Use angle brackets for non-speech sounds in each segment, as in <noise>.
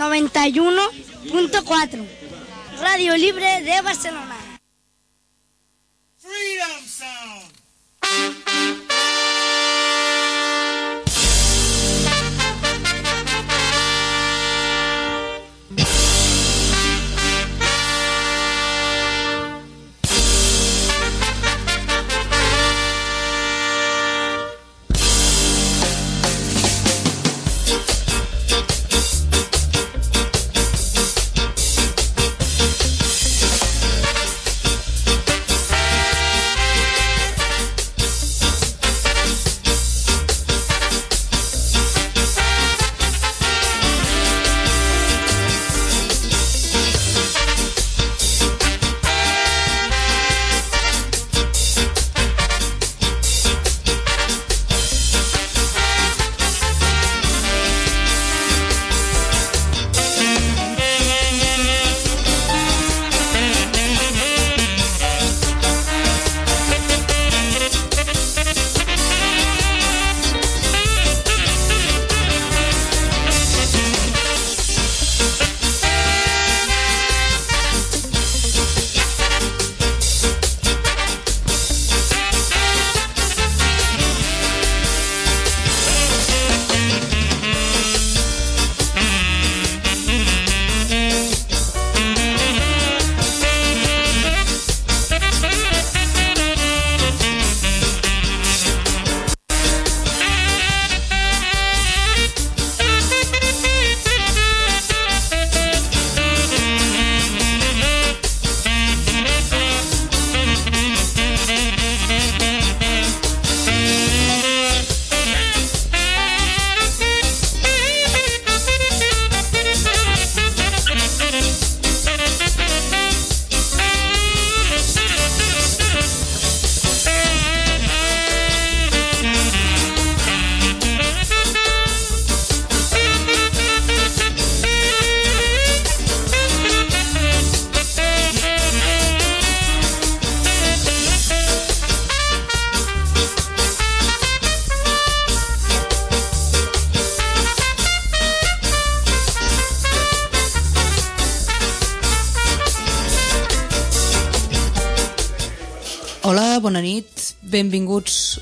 91.4. Radio Libre de Barcelona. Freedom Sound.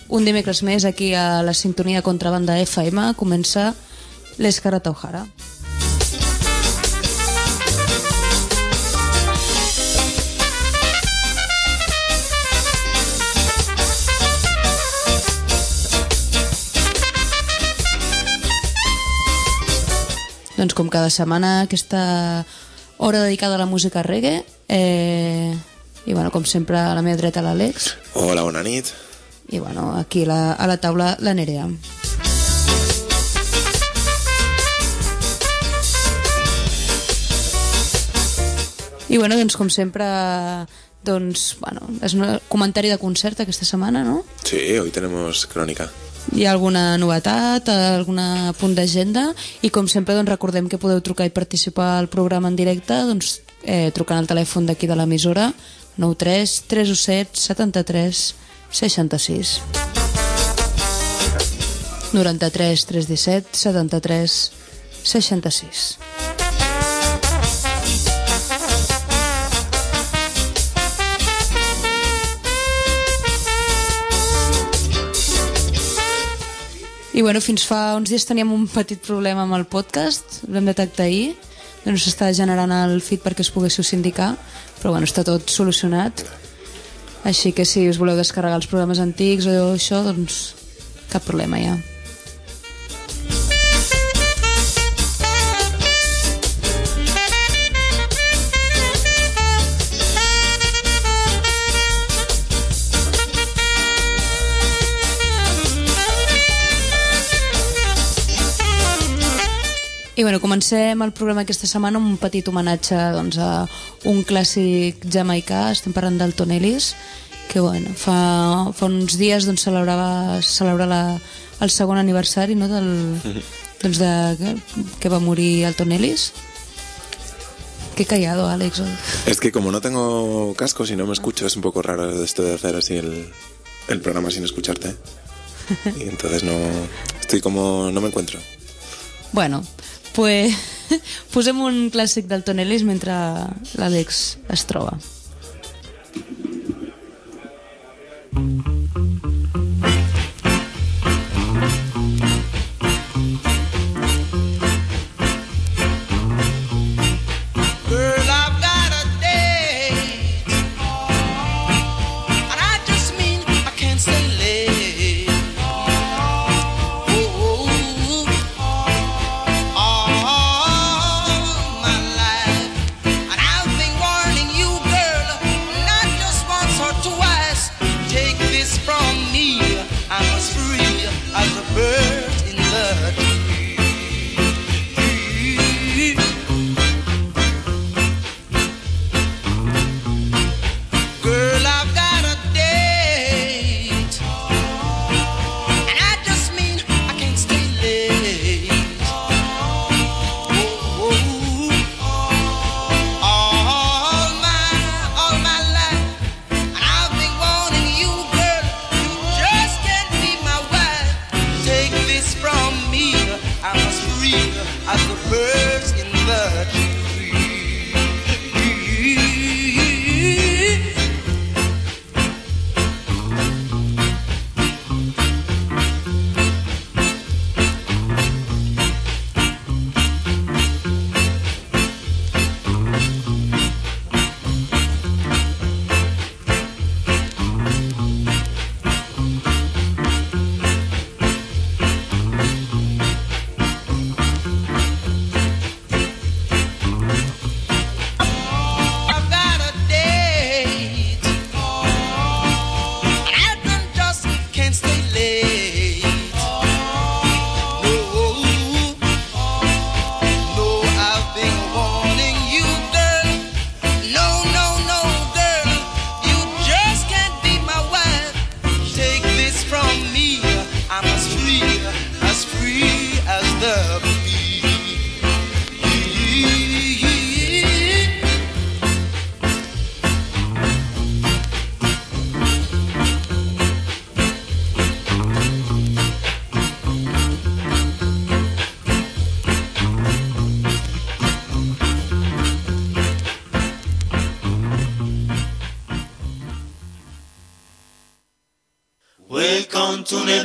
Un dimecres més aquí a la sintonia Contrabanda FM. Comença l'Escarata O'Hara. Doncs com cada setmana, aquesta hora dedicada a la música reggae. Eh, I bueno, com sempre, a la meva dreta l'Àlex. Hola, bona nit. I bueno, aquí la, a la taula la Nerea. I bueno, doncs com sempre, doncs, bueno, és un comentari de concert aquesta setmana, no? Sí, hoy tenemos crónica. Hi ha alguna novetat, algun punt d'agenda i com sempre doncs, recordem que podeu trucar i participar al programa en directe doncs, eh, trucant al telèfon d'aquí de l'emissora 93 317 73 66 93 317 73 66 I bueno, fins fa uns dies teníem un petit problema amb el podcast, l'hem detectat ahir, no s'està generant el feed perquè es poguéssiu sindicar, però bueno, està tot solucionat. Així que si us voleu descarregar els programes antics o això, doncs cap problema ja. I bueno, comencem el programa aquesta setmana amb un petit homenatge doncs, a un clàssic jamaicà, estem parlant del Ton Ellis, que bueno, fa, fa uns dies doncs, celebrava celebra la, el segon aniversari no, del, <laughs> doncs de, que, que va morir el Ton Ellis. Qué callado, Alex. Es que como no tengo cascos y no me escucho, es un poco raro esto de hacer así el, el programa sin escucharte. <laughs> Y entonces no... Estoy como... no me encuentro. Bueno, pues <laughs> posem un clàssic del Tonelis mentre l'Àlex es troba. Girl,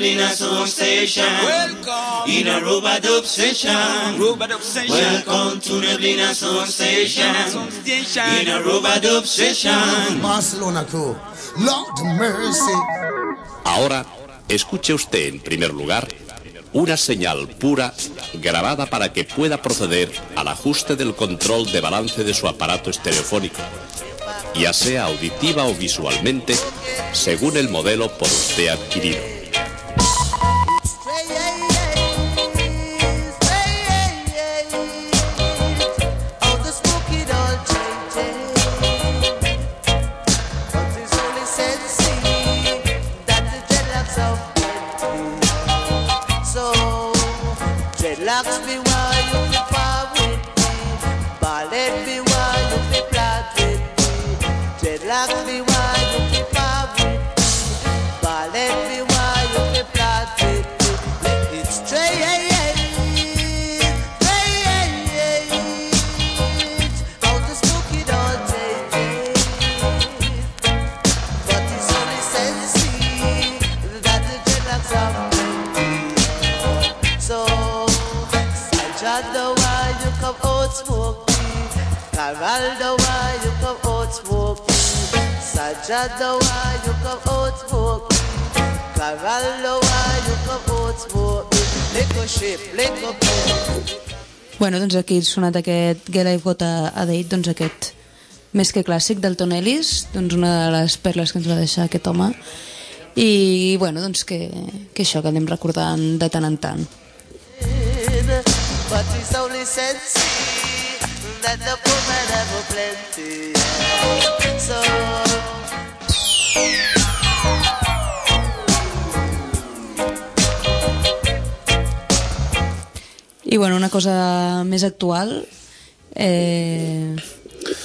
Welcome to Neblina Sound Station. Welcome. In. Robot obsession. Welcome to Neblina Sound Station. Station. In Aruba Dub Session. Barcelona crew. Lord mercy. Ahora, escuche usted en primer lugar una señal pura grabada para que pueda proceder al ajuste del control de balance de su aparato estereofónico, ya sea auditiva o visualmente, según el modelo por usted adquirido. Why you come out smoke me? Sajada, why you come out? Caralda, why you come out? Lick a ship, a boat. Bueno, doncs aquí ha sonat aquest Get I've Got a, a Date, doncs aquest més que clàssic del Tom Ellis, doncs una de les perles que ens va deixar aquest home. I, bueno, doncs que, que això, que anem recordant de tant en tant. But it's only sense that the poor man have a plenty. So, I bueno, una cosa més actual, eh,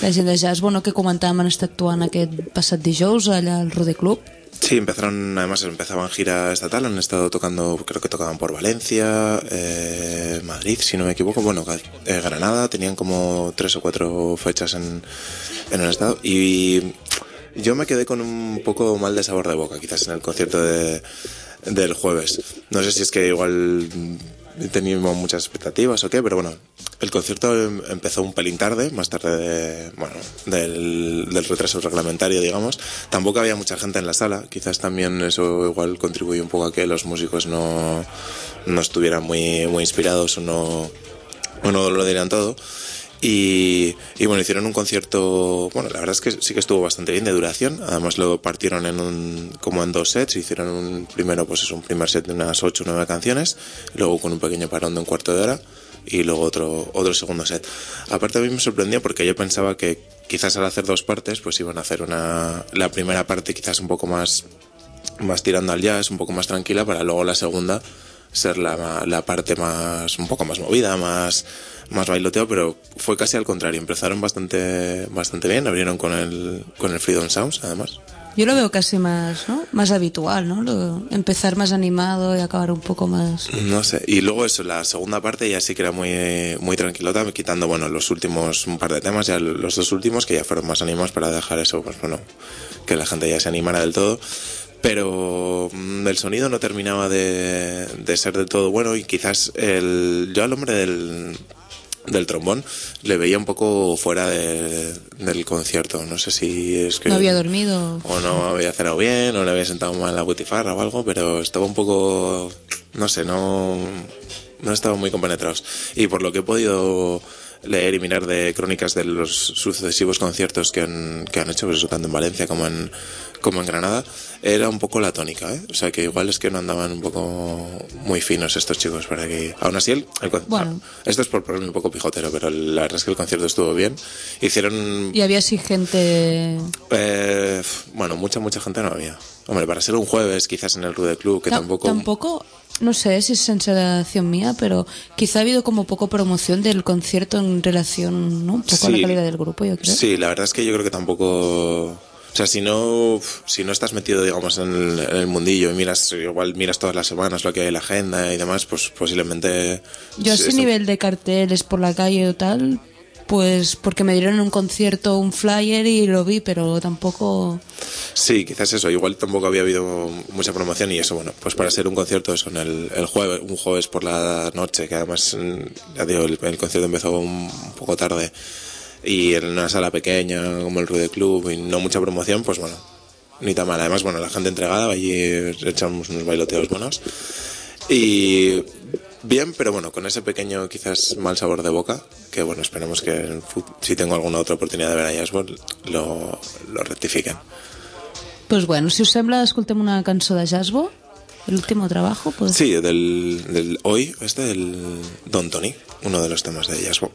la gent de jazz, bueno, que comentàvem en estar actuant aquest passat dijous allà al Rode Club, Sí, empezaron, además empezaban gira estatal, han estado tocando, creo que tocaban por Valencia, eh, Madrid, si no me equivoco, bueno, eh, Granada, tenían como tres o cuatro fechas en, en el estado y yo me quedé con un poco mal de sabor de boca, quizás en el concierto de, del jueves. No sé si es que igual teníamos muchas expectativas o qué, pero bueno, el concierto em- empezó un pelín tarde, más tarde de- bueno, del, retraso reglamentario, digamos. Tampoco había mucha gente en la sala, quizás también eso igual contribuye un poco a que los músicos no, no estuvieran muy, muy inspirados o no, o lo dieran todo. Y, bueno, hicieron un concierto, bueno, la verdad es que sí que estuvo bastante bien de duración, además lo partieron en un, como en dos sets, hicieron un primero, pues es un primer set de unas 8 o 9 canciones, luego con un pequeño parón de un cuarto de hora y luego otro, otro segundo set. Aparte a mí me sorprendió porque yo pensaba que quizás al hacer dos partes, pues iban a hacer una, la primera parte quizás un poco más, más tirando al jazz, un poco más tranquila, para luego la segunda ser la, la parte más, un poco más movida, más, más bailoteo, pero fue casi al contrario. Empezaron bastante, bastante bien, abrieron con el, con el Freedom Sounds, además. Yo lo veo casi más, ¿no? Más habitual, ¿no? Lo- empezar más animado y acabar un poco más... No sé. Y luego eso, la segunda parte ya sí que era muy, muy tranquilota, quitando, bueno, los últimos, un par de temas, ya los dos últimos que ya fueron más animados para dejar eso, pues bueno, que la gente ya se animara del todo. Pero mm, el sonido no terminaba de, de ser del todo bueno y quizás el, yo al hombre del, del trombón le veía un poco fuera de- del concierto. No sé si es que... No había dormido. O no había cenado bien, o le había sentado mal la butifarra o algo, pero estaba un poco, no sé, no, no estaba muy compenetrados. Y por lo que he podido leer y mirar de crónicas de los sucesivos conciertos que han, que han hecho, pues eso, tanto en Valencia como en, como en Granada, era un poco la tónica, ¿eh? O sea que igual es que no andaban un poco muy finos estos chicos para que... Aún así, el, el Bueno. esto es por ponerme un poco pijotero, pero la verdad es que el concierto estuvo bien. Hicieron Y había así gente... eh, bueno, mucha, mucha gente no había. Hombre, para ser un jueves, quizás en el Rude Club, que Ta- tampoco... Tampoco, no sé si es sensación mía, pero quizá ha habido como poco promoción del concierto en relación, ¿no? Un poco a la Sí. calidad del grupo, yo creo. Sí, la verdad es que yo creo que tampoco... O sea, si no, si no estás metido, digamos, en el, en el mundillo y miras, igual miras todas las semanas lo que hay en la agenda y demás, pues posiblemente... Yo a sí, ese nivel de carteles por la calle o tal, pues porque me dieron un concierto un flyer y lo vi, pero tampoco... Sí, quizás eso. Igual tampoco había habido mucha promoción y eso, bueno, pues para ser un concierto eso, en el, jueves, un jueves por la noche, que además, mm, ya digo, el, el concierto empezó un poco tarde y en una sala pequeña como el Rude Club y no mucha promoción, pues bueno, ni tan mal. Además, bueno, la gente entregada, allí echamos unos bailoteos buenos y bien, pero bueno, con ese pequeño quizás mal sabor de boca, que bueno, esperemos que en si tengo alguna otra oportunidad de ver a Jazzboard lo, lo rectifiquen. Pues bueno, si us sembla, escoltem una cançó de Jasbo, el último trabajo, pues... Sí, del, del hoy, este del Don Tony, uno de los temas de Jazzbo.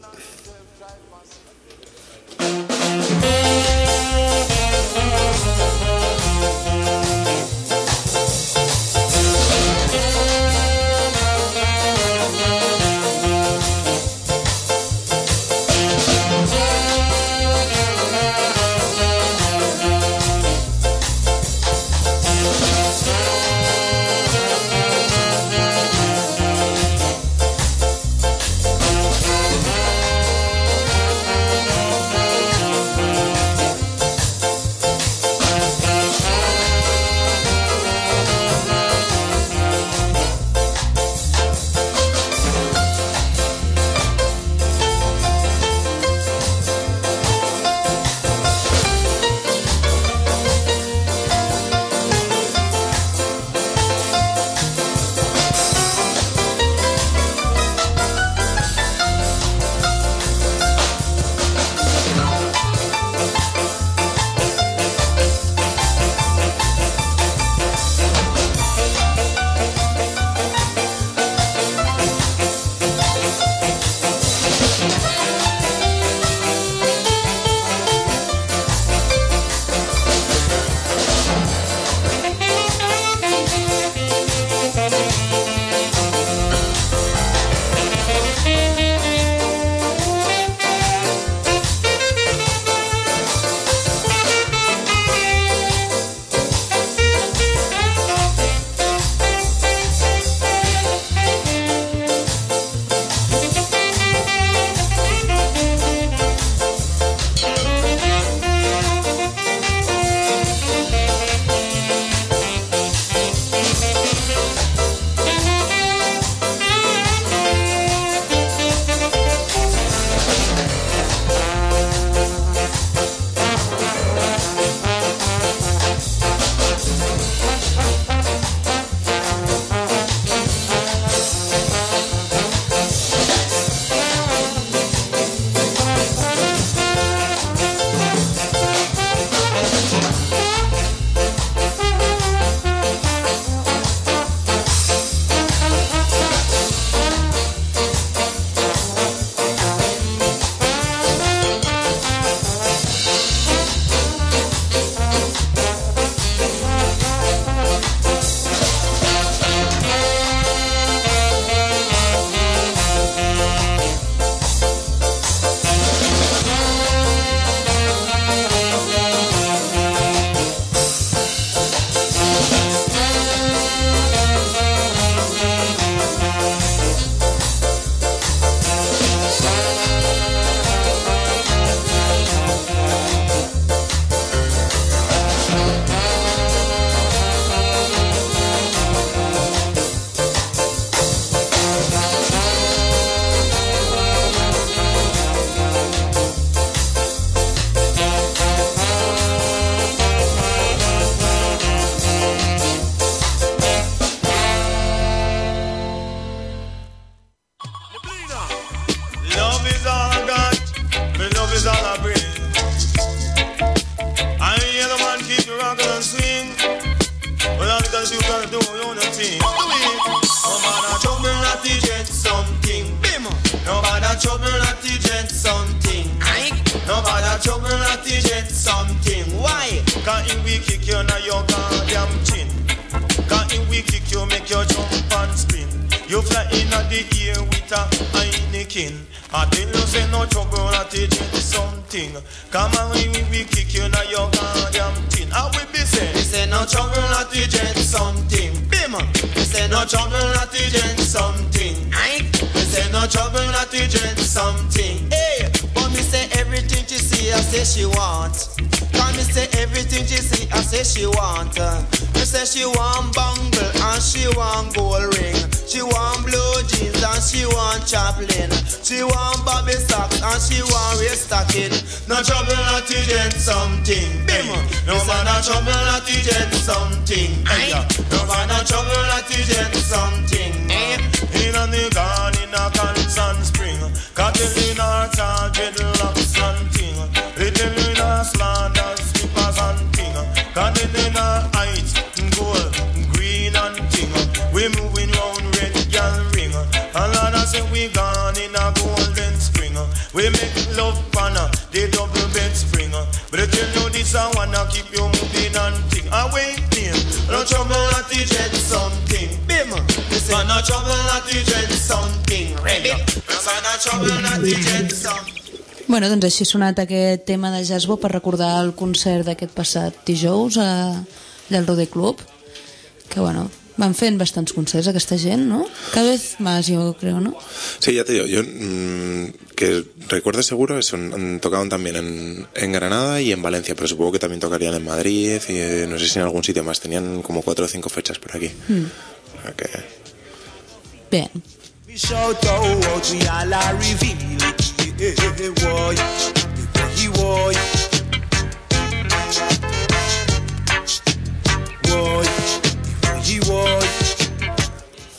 Trouble not get something. Bueno, doncs així ha sonat aquest tema de Jasbo per recordar el concert d'aquest passat dijous a del Rode Club que bueno, van fent bastants concerts aquesta gent, ¿no? Cada vez más, yo creo, ¿no? Sí, ya te digo, yo mm, que recuerdo seguro, son, han tocado también en, en Granada y en Valencia, pero supongo que también tocarían en Madrid y eh, no sé si en algún sitio más. Tenían como cuatro o cinco fechas por aquí. O sea que- Boy.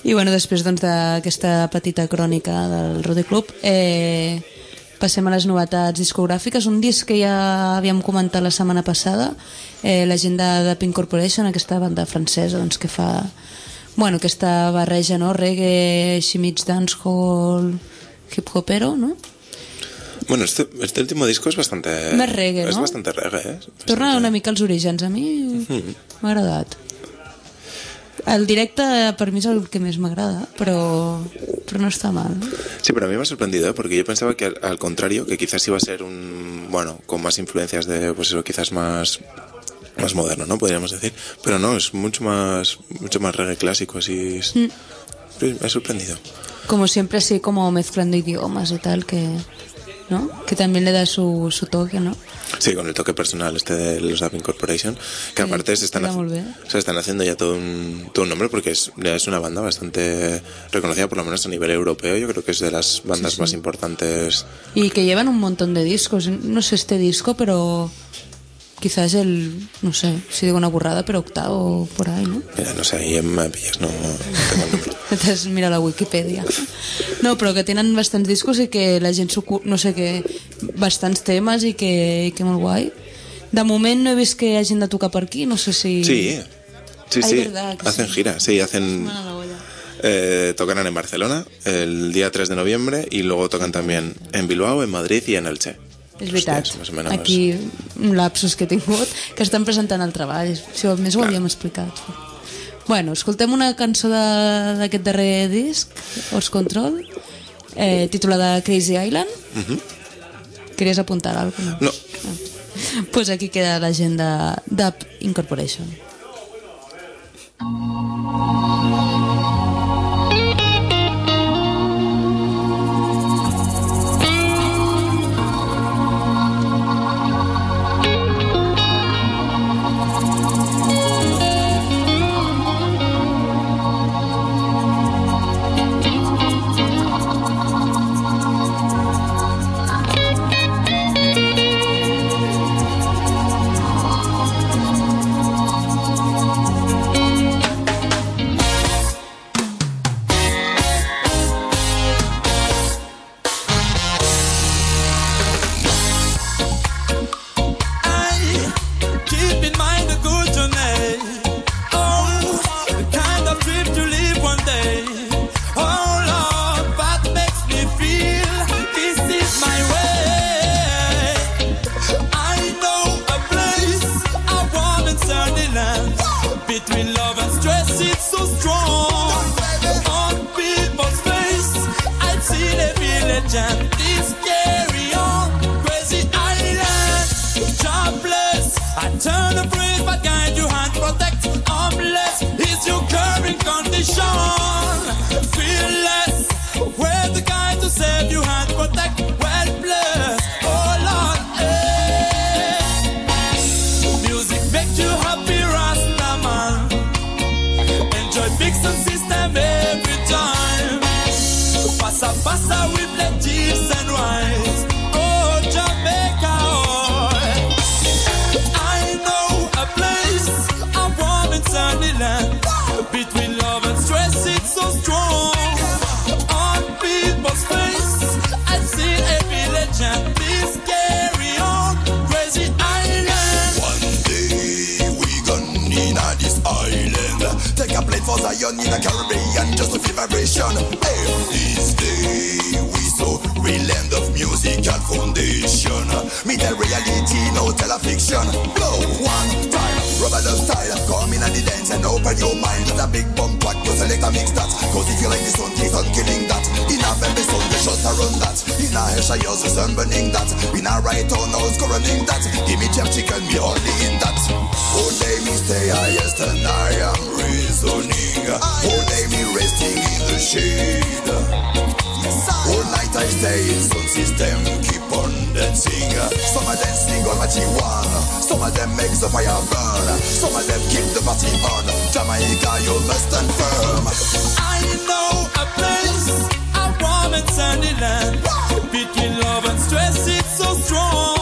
I bueno, després doncs, d'aquesta petita crònica del Rode Club, eh, passem a les novetats discogràfiques. Un disc que ja havíem comentat la setmana passada, eh, la gent de, de Pink Corporation, aquesta banda francesa doncs, que fa bueno, aquesta barreja, no? reggae, així mig dancehall, hip-hopero, no? Bueno, este, este último disco es bastante... Más reggae, Es ¿no? bastante reggae, ¿eh? Torna una mica als orígens. A mi Mhm. m'ha agradat. El directe per mi és el que més m'agrada, però, però no està mal. Sí, pero a mí me ha sorprendido, ¿eh? porque yo pensaba que al, al contrario, que quizás iba a ser un, bueno, con más influencias de, pues eso, quizás más, más moderno, ¿no? Podríamos decir. Pero no, es mucho más, mucho más reggae clásico, así. es- Mm. me ha sorprendido. Como siempre, así como mezclando idiomas y tal, que, ¿no? que también le da su, su toque, ¿no? Sí, con el toque personal este de los Dapping Corporation, que Sí, aparte se están, se están haciendo ya todo un, todo un nombre porque es, ya es una banda bastante reconocida, por lo menos a nivel europeo. Yo creo que es de las bandas Sí, sí. más importantes. Y que llevan un montón de discos. No sé este disco, pero quizás el, no sé, si digo una burrada, pero octavo por ahí, ¿no? Mira, no sé, ahí me pillas, no, no tengo. <laughs> Entonces mira la Wikipedia. No, però que tenen bastants discos i que la gent No sé, que bastants temes i que, i que molt guai. De moment no he vist que hagin de tocar per aquí, no sé si... Sí, sí, Ay, sí. verdad que hacen sí. gira, sí, hacen. Eh, tocarán en Barcelona el día 3 de noviembre y luego tocan también en Bilbao, en Madrid y en Elche. És veritat. Menys. Aquí un lapsus que he tingut, que estan presentant el treball. Si a més ho havíem explicat. Bueno, escoltem una cançó de- d'aquest darrer disc, Os Control, eh, titulada Crazy Island. Ujú. Queries apuntar alguna No. Pues aquí queda la gent de Dub Incorporation. Thank a Hesha, yours is burning that. In a right on, was running that. Give me jam chicken, me only in that. Oh, day me stay highest and I am reasoning. Oh, day me resting in the shade. All night I stay in some system, keep on dancing. Some of them sing on marijuana, some of them make the fire burn, some of them keep the party on. Jamaica, you must stand firm. I know a place, a and sunny land. Between love and stress, it's so strong.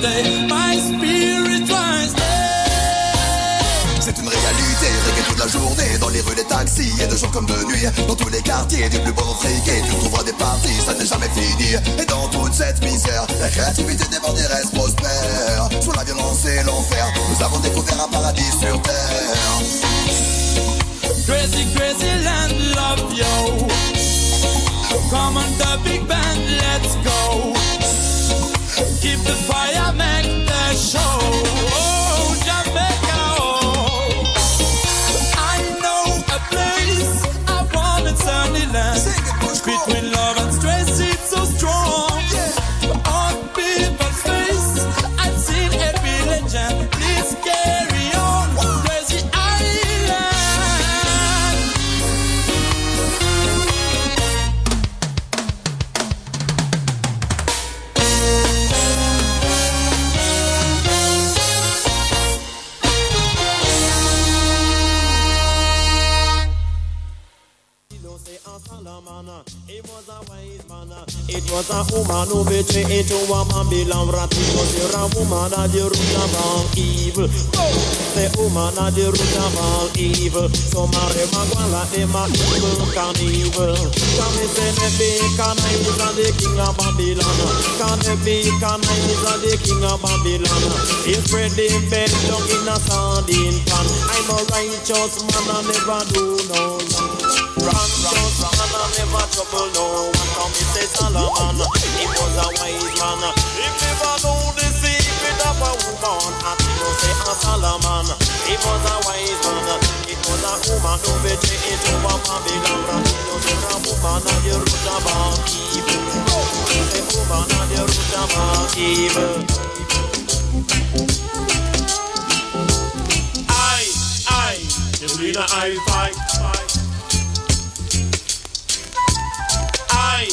Day. My spirit rise. C'est une réalité, reggae toute la journée Dans les rues des taxis et de jour comme de nuit Dans tous les quartiers du plus beau friqué Tu trouveras des parties, ça n'est jamais fini Et dans toute cette misère La créativité des bandits reste prospère Sous la violence et l'enfer Nous avons découvert un paradis sur terre Crazy, crazy land, love yo. Come on, the big band, let's go. Keep the fire, show. Woman who betrayed into a Babylon rat. It was a woman at the root of all evil. The woman at the root of all evil. So Mary Magwala, them a evil carnival. Can we say the and is the king of Babylon? Can the and is the king of Babylon? Spread the bed down in a sardine pan. I'm a righteous man, I never do no wrong. Righteous man, I never trouble no one. Me say Solomon, he was a wise man. He never knew the secret of a woman. Think you say a Solomon, he was a wise man. It was a woman who betrayed into a Babylon. You say a woman at the root of all evil. A woman at the root of all evil. I, I, the leader I fight. I,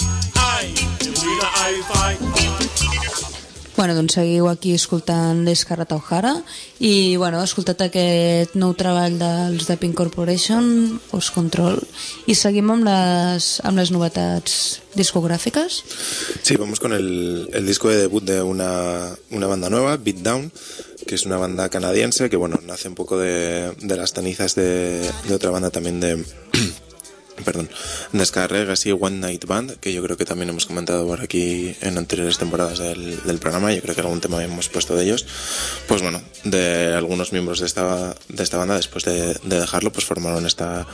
Bueno, doncs seguiu aquí escoltant l'Escarra Tauhara i, bueno, escoltat aquest nou treball dels de Pink Corporation, Os Control, i seguim amb les, amb les novetats discográficas. Sí, vamos con el, el disco de debut de una, una banda nueva, Beat Down, que es una banda canadiense que, bueno, nace un poco de, de las tanizas de, de otra banda también de... <clears throat> perdón, Descarreg, así One Night Band, que yo creo que también hemos comentado por aquí en anteriores temporadas del, del programa, yo creo que algún tema habíamos puesto de ellos, pues bueno, de algunos miembros de esta, de esta banda, después de, de dejarlo, pues formaron esta,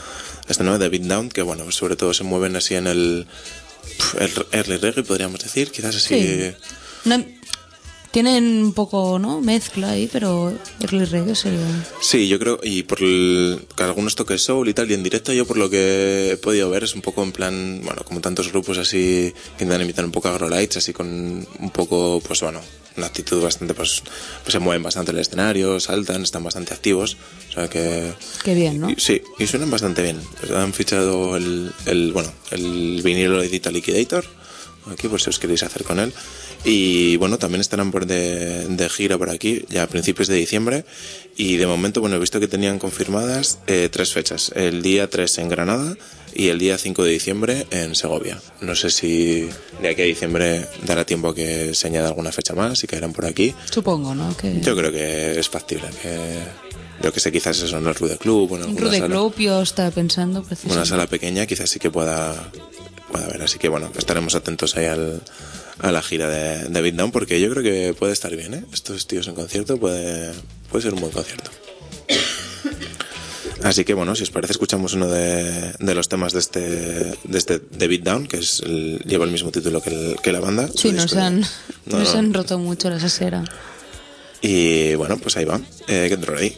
este nuevo de Beat Down, que bueno, sobre todo se mueven así en el, el early reggae, podríamos decir, quizás así... Sí. No- tienen un poco, ¿no? Mezcla ahí, pero early reggae sería... Sí, yo creo, y por el, que algunos toques soul y tal, y en directo yo por lo que he podido ver es un poco en plan, bueno, como tantos grupos así que intentan imitar un poco a Lights, así con un poco, pues bueno, una actitud bastante, pues, pues se mueven bastante en el escenario, saltan, están bastante activos. O sea que. Qué bien, ¿no? y- sí, y suenan bastante bien. Han fichado el, el, bueno, el vinilo de Digital Liquidator, aquí por si os queréis hacer con él. Y bueno, también estarán por de, de gira por aquí, ya a principios de diciembre. Y de momento, bueno, he visto que tenían confirmadas eh, tres fechas. El día 3 en Granada y el día 5 de diciembre en Segovia. No sé si de aquí a diciembre dará tiempo a que se añada alguna fecha más y caerán por aquí. Supongo, ¿no? Que... Yo creo que es factible. Que, yo que sé, quizás eso en el Rude Club o en Rude sala, Club yo estaba pensando una precisamente. sala pequeña, quizás sí que pueda, pueda haber. Así que bueno, estaremos atentos ahí al, a la gira de, de Beatdown porque yo creo que puede estar bien, ¿eh? Estos tíos en concierto puede, puede ser un buen concierto. <coughs> Así que bueno, si os parece, escuchamos uno de, de los temas de este, de este de Beatdown, que es el- lleva el mismo título que, el- que la banda. Sí, nos han, No, nos no. han roto mucho la sasera. Y bueno, pues ahí va. Eh, ¿Qué entró ahí?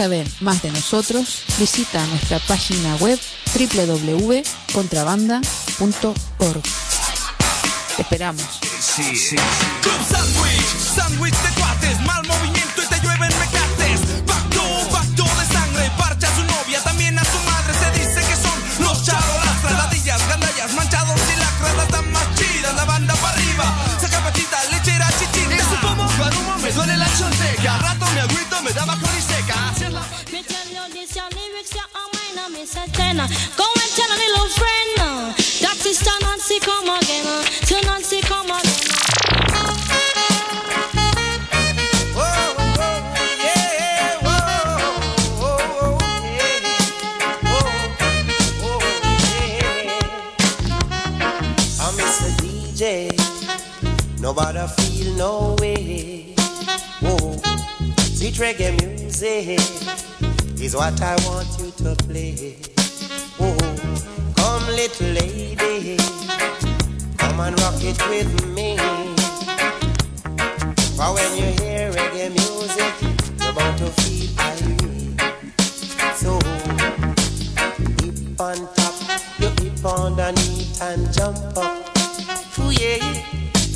Saber más de nosotros, visita nuestra página web www.contrabanda.org. Te esperamos. Club Sandwich, sándwich de cuates, mal movimiento y te llueven Go and tell a little friend, uh, that sister Nancy come again, uh, to Nancy come again. Uh. Nobody feel no way. Whoa, sweet reggae music is what I want you to play. Little lady, come and rock it with me. For when you hear reggae music, you're bound to feel irate. So hip on top, you hip underneath and jump up. Ooh yeah,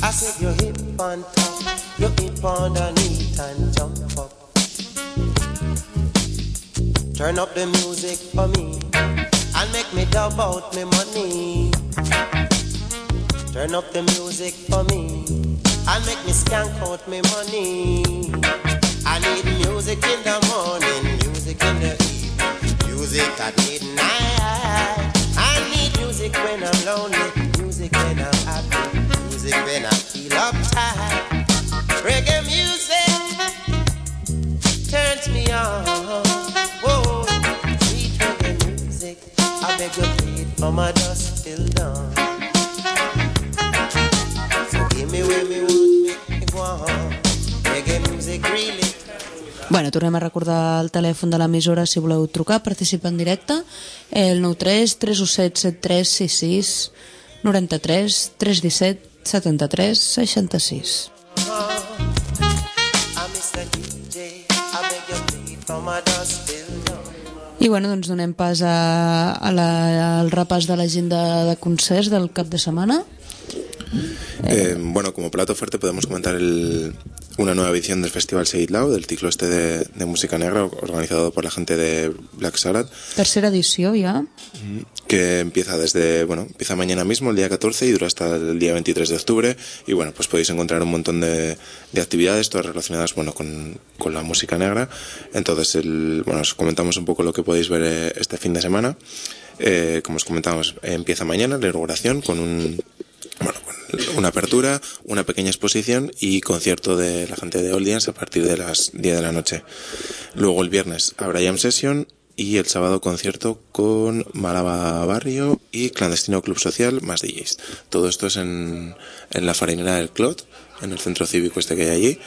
I said you hip on top, you hip underneath and jump up. Turn up the music for me and make me dub out me money. Turn up the music for me and make me skank out me money. I need music in the morning, music in the evening, music at midnight. I need music when I'm lonely, music when I'm happy, music when I feel uptight. Reggae music my dusk till dawn. So give me where me want, make me go on. Reggae music really Bueno, tornem a recordar el telèfon de l'emissora si voleu trucar, participar en directe, el 93 317 7366 93 317 73 66. I miss the DJ, I beg you play it from my dawn. I bueno, doncs donem pas a, a la, al repàs de l'agenda de concerts del cap de setmana. Eh, bueno, como plato fuerte podemos comentar el, una nueva edición del Festival Seid Lao, del ciclo este de, de música negra organizado por la gente de Black Sabbath, Tercera edició ja. que empieza desde, bueno, empieza mañana mismo, el día 14, y dura hasta el día 23 de octubre. Y bueno, pues podéis encontrar un montón de, de actividades, todas relacionadas, bueno, con, con la música negra. Entonces, el, bueno, os comentamos un poco lo que podéis ver eh, este fin de semana. Eh, como os comentamos, empieza mañana la inauguración con un, bueno, una apertura, una pequeña exposición y concierto de la gente de Audience a partir de las 10 de la noche. Luego el viernes habrá jam session y el sábado concierto con Malaba Barrio y Clandestino Club Social más DJs. Todo esto es en, en la farinera del Clot, en el centro cívico este que hay allí.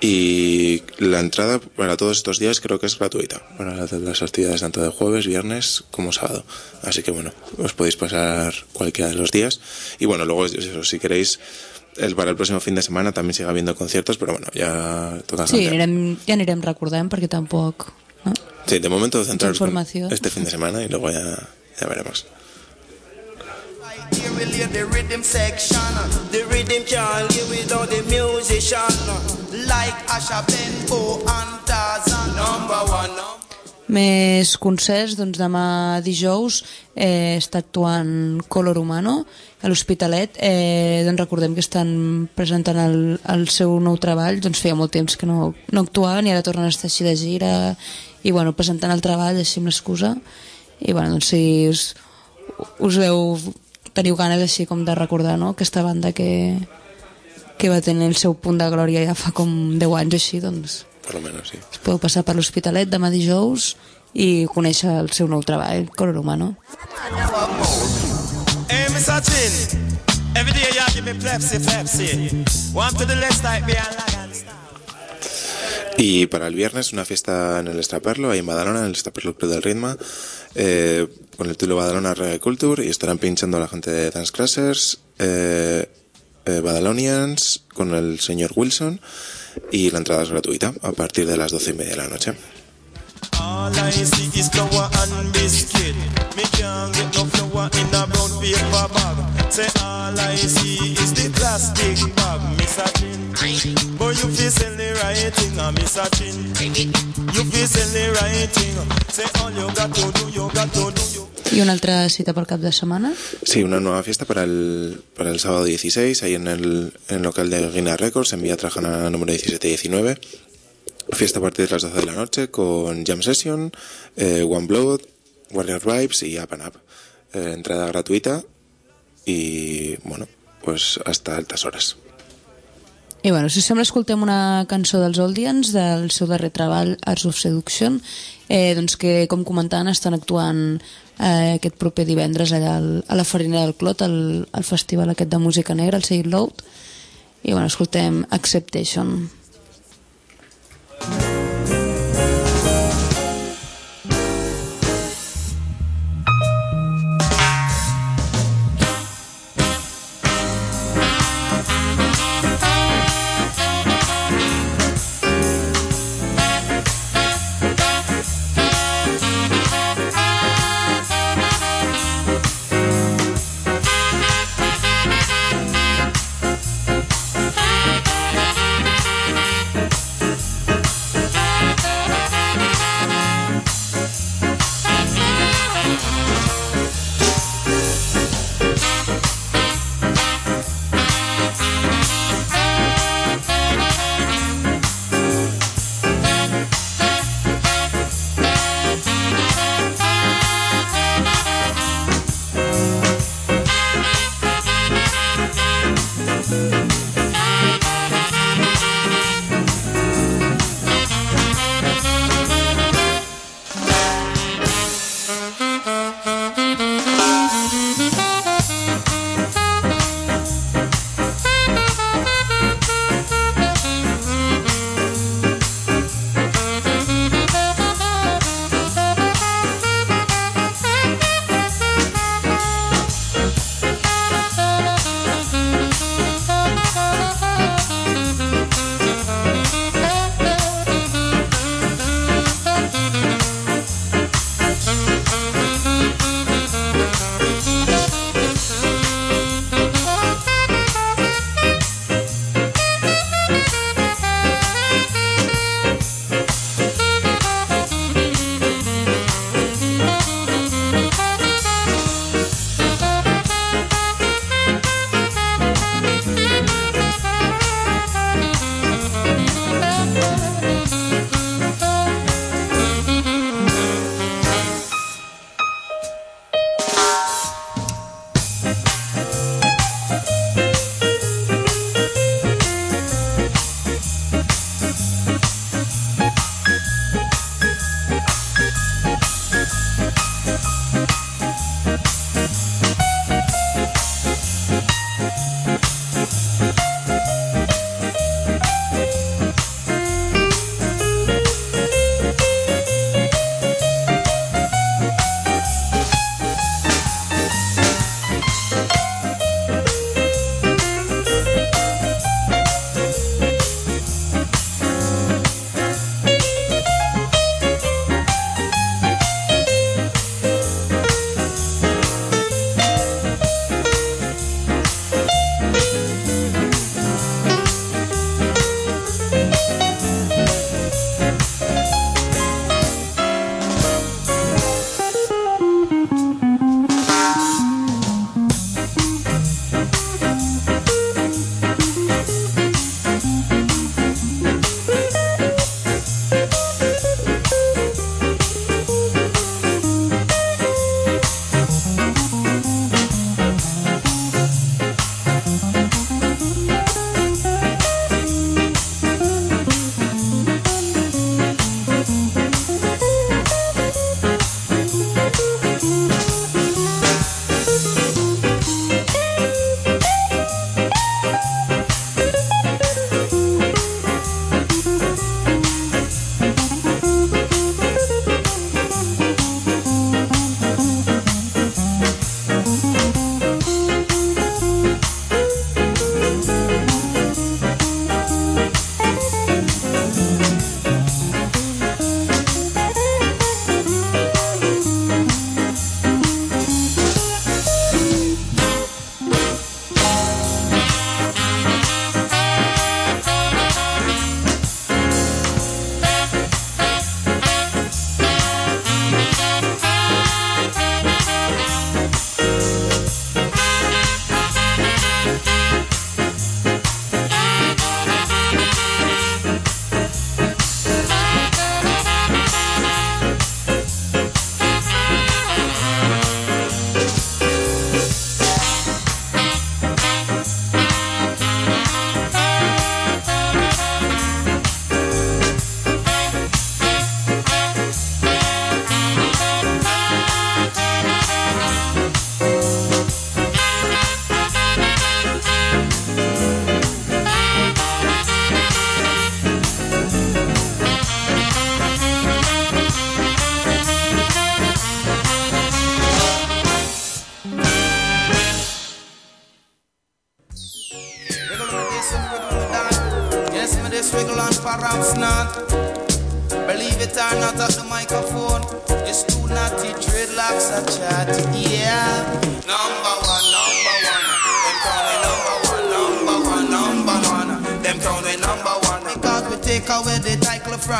Y la entrada para todos estos días creo que es gratuita, para las actividades tanto de jueves, viernes como sábado. Así que bueno, os podéis pasar cualquiera de los días. Y bueno, luego eso, si queréis, el, para el próximo fin de semana también sigue habiendo conciertos, pero bueno, ya toca Sí, centrar- anirem, ja anirem recordant perquè tampoc... No? Sí, de momento centraros información. este fin de semana y luego ya, ya veremos. We leave the rhythm section. The rhythm can't live without the musician. Like Asha Benko and Tarzan. Number one. Més concerts, doncs demà dijous eh, està actuant Color Humano a l'Hospitalet. Eh, doncs recordem que estan presentant el, el seu nou treball, doncs feia molt temps que no, no actuaven i ara tornen a estar així de gira i bueno, presentant el treball així amb l'excusa. I bueno, doncs si us, us veu, teniu ganes així com de recordar no? aquesta banda que, que va tenir el seu punt de glòria ja fa com 10 anys o així, doncs Por lo menos, sí. es podeu passar per l'Hospitalet demà dijous i conèixer el seu nou treball, Color Humano. Hey, Mr. Chin. Every day you give me Pepsi, Pepsi. One to the left side behind like Y para el viernes una fiesta en el Estraperlo, ahí en Badalona, en el Estraperlo Club del Ritmo, eh, con el título Badalona Reggae Culture, y estarán pinchando a la gente de Dance Crashers, eh, eh, Badalonians, con el señor Wilson, y la entrada es gratuita a partir de las doce y media de la noche. Flour in a brown paper bag. Say all I see is the plastic bag, Miss a Chin. But you feel sell the right thing, uh, Miss a Chin. You feel sell the right thing. Say all you got to do, you got to do. You I una altra cita per cap de setmana? Sí, una nueva fiesta para el, para el sábado 16, ahí en el, en el local de Guinness Records, en Villa Trajana número 17 y 19. Fiesta a partir de las 12 de la noche con Jam Session, eh, One Blood, Warrior Vibes y Up and Up. Eh, entrada gratuita y, bueno, pues hasta altas horas. I bueno, si sembla, escoltem una cançó dels Oldians del seu darrer treball, Arts of Seduction, eh, doncs que, com comentaven, estan actuant eh, aquest proper divendres allà al, a la Farina del Clot, al, al festival aquest de música negra, el Say It Loud. I bueno, escoltem Acceptation. Thank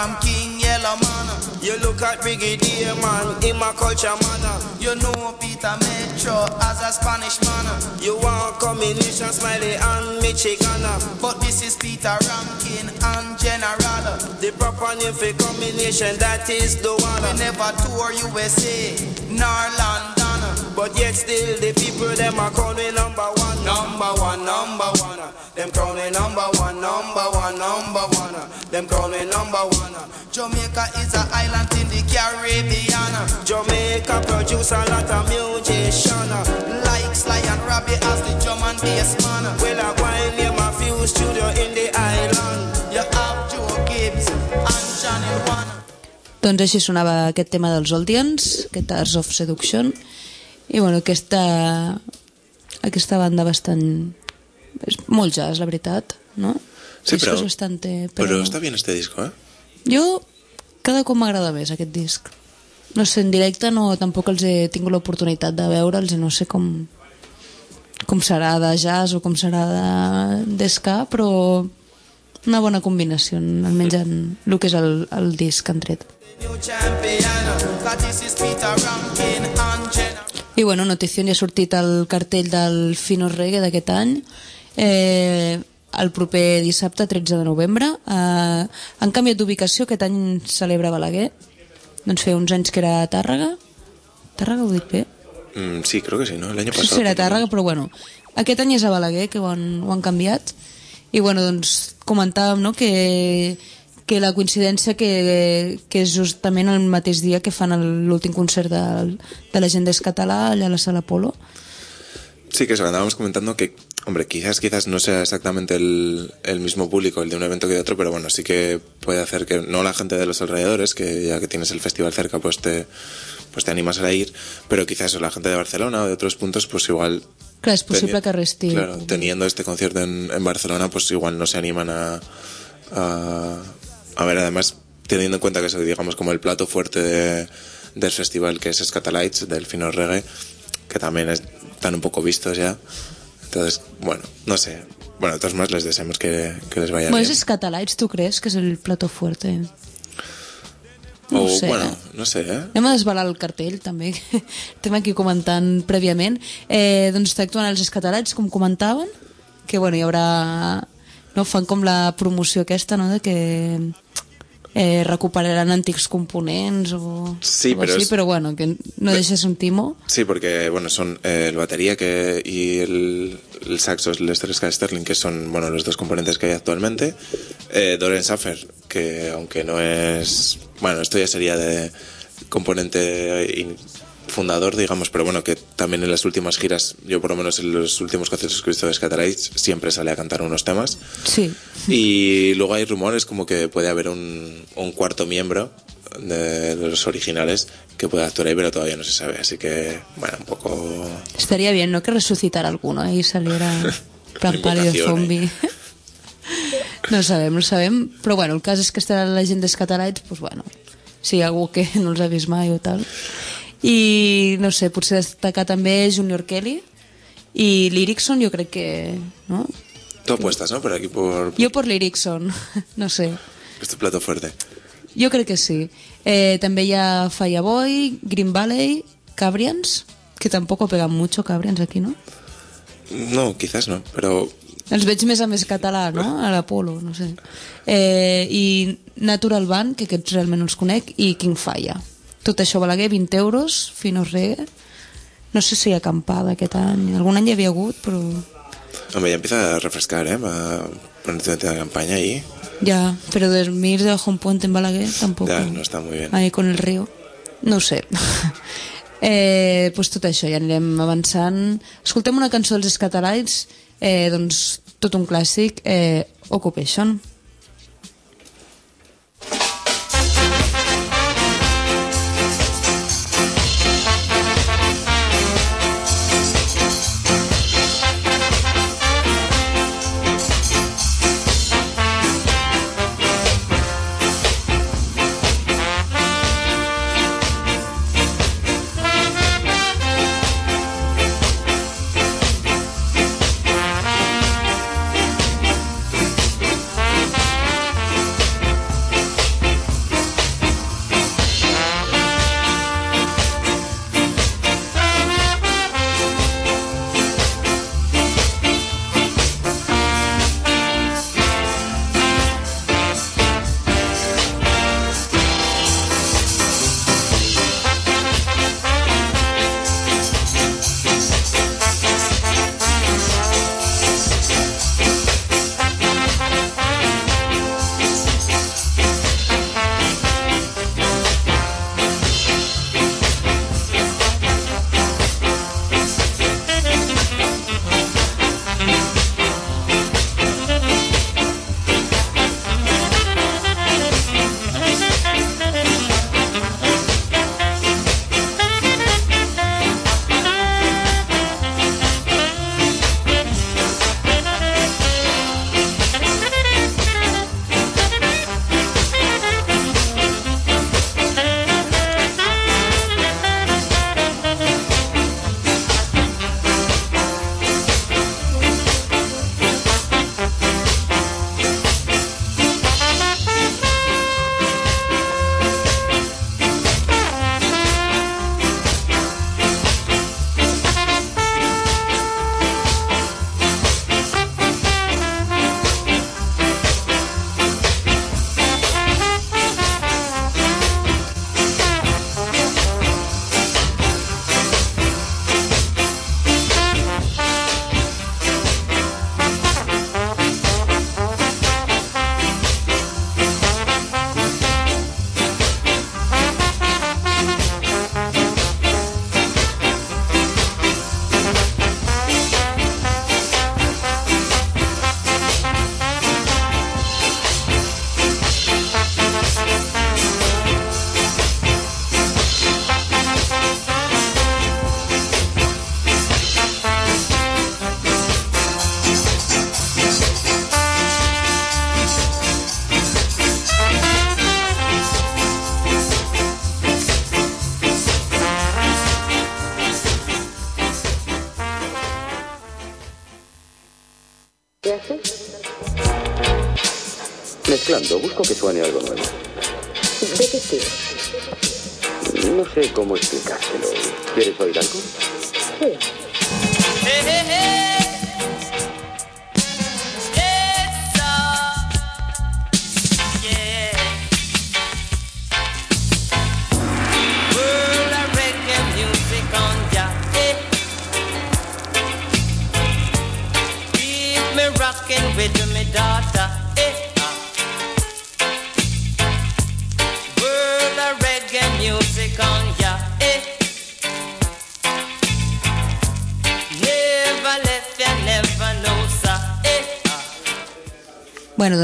from King Yellow Man. You look at Brigadier man, in my culture man. You know Peter Metro as a Spanish man. You want combination Smiley and Michigan. But this is Peter Rankin and General. The proper name for combination that is the one. We never tour USA nor London. But yet still the people them are calling number one, number one, number one. Them calling number one, number one, number one. Them calling number one. Jamaica is an island in the Caribbean. Jamaica produce a lot of musician. Like Sly and Robbie as the drum and bass man. Well, I wine name a few studio in the island. You have Joe Gibbs and Johnny One. Doncs així sonava aquest tema dels Oldians, Arts of Seduction. I bueno, aquesta, aquesta banda bastant... És molt jazz, la veritat, no? Sí, però, és bastante, pero está bien este disco, ¿eh? Jo, cada cop m'agrada més aquest disc. No sé, en directe no, tampoc els he tingut l'oportunitat de veure'ls i no sé com, com serà de jazz o com serà de- d'esca, però una bona combinació, almenys en el que és el, el disc que han tret. New champion. That is Peter Rankin and. I bueno, Notición ja ha sortit el cartell del Fino Reggae d'aquest any. Eh, el proper dissabte, 13 de novembre. Eh, han canviat d'ubicació, aquest any celebra Balaguer. Doncs feia uns anys que era a Tàrrega. Tàrrega ho dic bé? Mm, sí, creo que sí, ¿no? Sé pasado. si era a Tàrrega, però bueno. Aquest any és a Balaguer, que ho han, ho han canviat. I bueno, doncs comentàvem no, que, que la coincidència que, que és justament el mateix dia que fan l'últim concert de, de la gent català allà a la sala Polo. Sí, que eso, andábamos comentando que, hombre, quizás quizás no sea exactamente el, el mismo público el de un evento que de otro, pero bueno, sí que puede hacer que no la gente de los alrededores, que ya que tienes el festival cerca, pues te, pues te animas a ir, pero quizás la gente de Barcelona o de otros puntos, pues igual... Clar, és possible teni- que resti... Claro, teniendo este concierto en, en Barcelona, pues igual no se animan a, a, a ver, además, teniendo en cuenta que es, digamos, como el plato fuerte de- del festival, que es Scatalites, del Fino Reggae, que también es- están un poco vistos ya. Entonces, bueno, no sé. Bueno, de todos modos les deseamos que, que les vaya Bueno, bien. és Scatalites, tu creus que és el plato fuerte? No o, sé. bueno, no sé, ¿eh? Anem a desvelar el cartell, també, que <laughs> estem aquí comentant prèviament. Eh, doncs està actuant els escatalats, com comentaven, que bueno, hi haurà... No, fan com la promoció aquesta, no?, de que eh, recuperaran antics components o Sí, algo però bueno, que no deixa de ser un timo. Sí, porque bueno, son eh, el batería que, y el, el saxo Lester Sky Sterling, que son bueno los dos componentes que hay actualmente. Eh, Doren Saffer, que aunque no es. Bueno, esto ya sería de componente in- fundador, digamos, pero bueno, que también en las últimas giras, yo por lo menos en los últimos conciertos que he visto de Scatalites, siempre sale a cantar unos temas. Sí. Y luego hay rumores como que puede haber un, un cuarto miembro de los originales que pueda actuar ahí, pero todavía no se sabe. Así que, bueno, un poco. Estaria bien, no?, que ressuscitar alguno i saliera <laughs> plan pàl·lido Invocación, zombi. <laughs> No sabem, no sabem, però bueno, el cas és que estarà la gent d'escatalaits, doncs bueno, si hi ha algú que no els ha vist mai o tal. I, no sé, potser destacar també Junior Kelly i l'Irickson, jo crec que... No? Tú apuestas, ¿no? Por aquí, por Jo per l'Irickson, <laughs> no sé. este plato fuerte. Jo crec que sí. Eh, també hi ha Fireboy, Green Valley, Cabrians, que tampoc ho pegan mucho Cabrians aquí, no? No, quizás no, pero Els veig més a més català, no? A l'Apolo, no sé. Eh, I Natural Band, que aquests realment els conec, i King Fire. Tot això Balaguer, 20 euros, Finos Reggae. No sé si hi ha acampada aquest any. Algun any hi havia hagut, però hombre, ya empieza a refrescar, ¿eh? Va a ponerse de campaña ahí. ja. Però dormir de un puente en Balaguer tampoc. Ya, no está muy bien. Ahí con el río. No ho sé. <laughs> eh, pues tot això, ja anirem avançant. Escoltem una cançó dels Scatalites, eh, doncs tot un clàssic, eh, Occupation. Mezclando,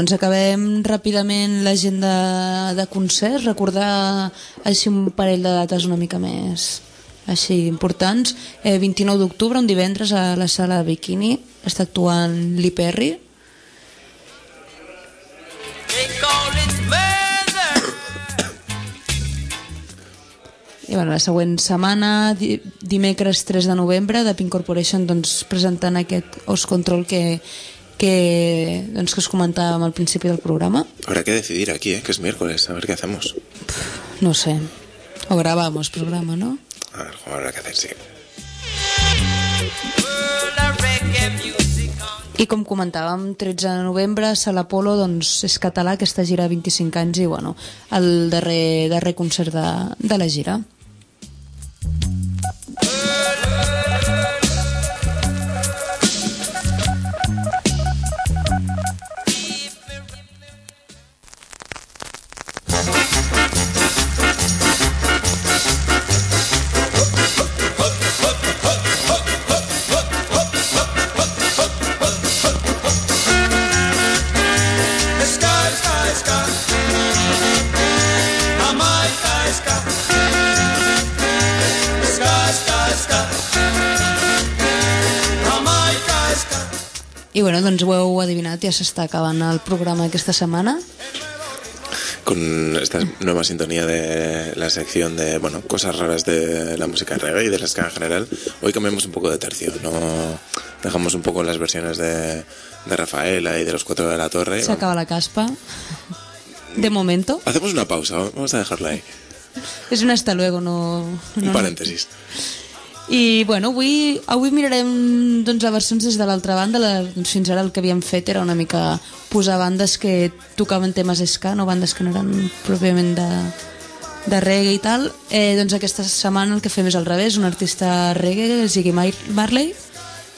doncs acabem ràpidament l'agenda de concerts, recordar així un parell de dates una mica més així importants. Eh, 29 d'octubre, un divendres, a la sala de Bikini, està actuant Lee Perry. I bueno, la següent setmana, di dimecres 3 de novembre, de Pink Corporation, doncs, presentant aquest Os Control que, que, doncs, que us comentàvem al principi del programa. Habrá que decidir aquí, ¿eh? que es miércoles, a ver qué hacemos. No sé, o grabamos programa, no? A ver, habrá que hacer, sí. I com comentàvem, 13 de novembre, Sala Polo, doncs és català, aquesta gira 25 anys i bueno, el darrer, darrer concert de, de la gira. Bueno, doncs ho heu adivinat, ja s'està acabant el programa aquesta setmana. Con esta nueva sintonía de la sección de, bueno, cosas raras de la música reggae y de la en general, hoy cambiamos un poco de tercio, no dejamos un poco las versiones de, de Rafaela y de los cuatro de la torre. S'acaba la caspa. De momento. Hacemos una pausa, vamos a dejarla ahí. És un hasta luego, no... Un no paréntesis. I, bueno, avui, avui mirarem doncs, les versions des de l'altra banda. La, doncs, fins ara el que havíem fet era una mica posar bandes que tocaven temes ska, no bandes que no eren pròpiament de, de reggae i tal. Eh, doncs aquesta setmana el que fem és al revés, un artista reggae, Ziggy Mar Marley,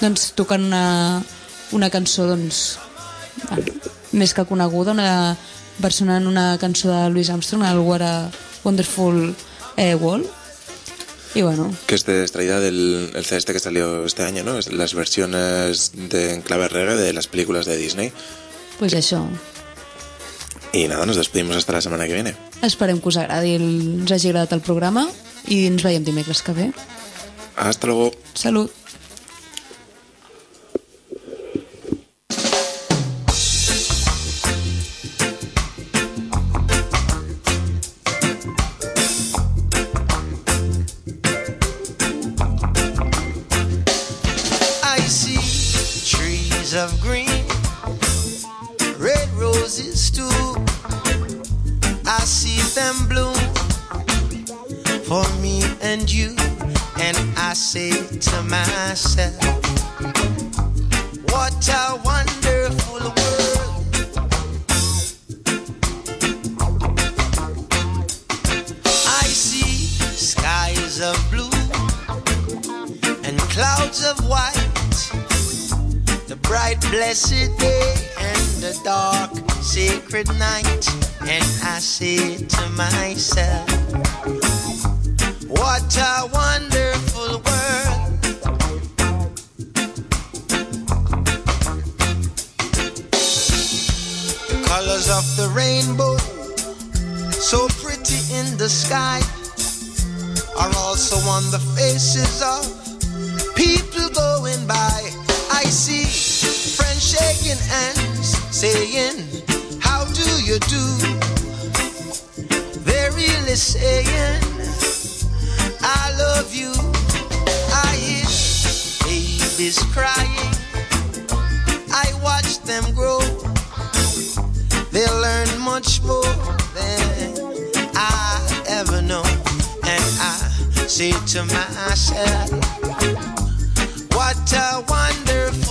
doncs tocant una, una cançó doncs, bueno, més que coneguda, una, versionant una cançó de Louis Armstrong, el What a Wonderful eh, World. Y bueno, Que es de extraída del el CD este que salió este año, ¿no? Las versiones de en clave reggae de las películas de Disney. pues això. Y nada, nos despedimos hasta la semana que viene. Esperem que us agradi, el, us hagi agradat el programa i ens veiem dimecres que ve. Hasta luego. Salut! Saying, How do you do? They're really saying, I love you. I hear babies crying. I watch them grow. They learn much more than I ever know. And I say to myself, what a wonderful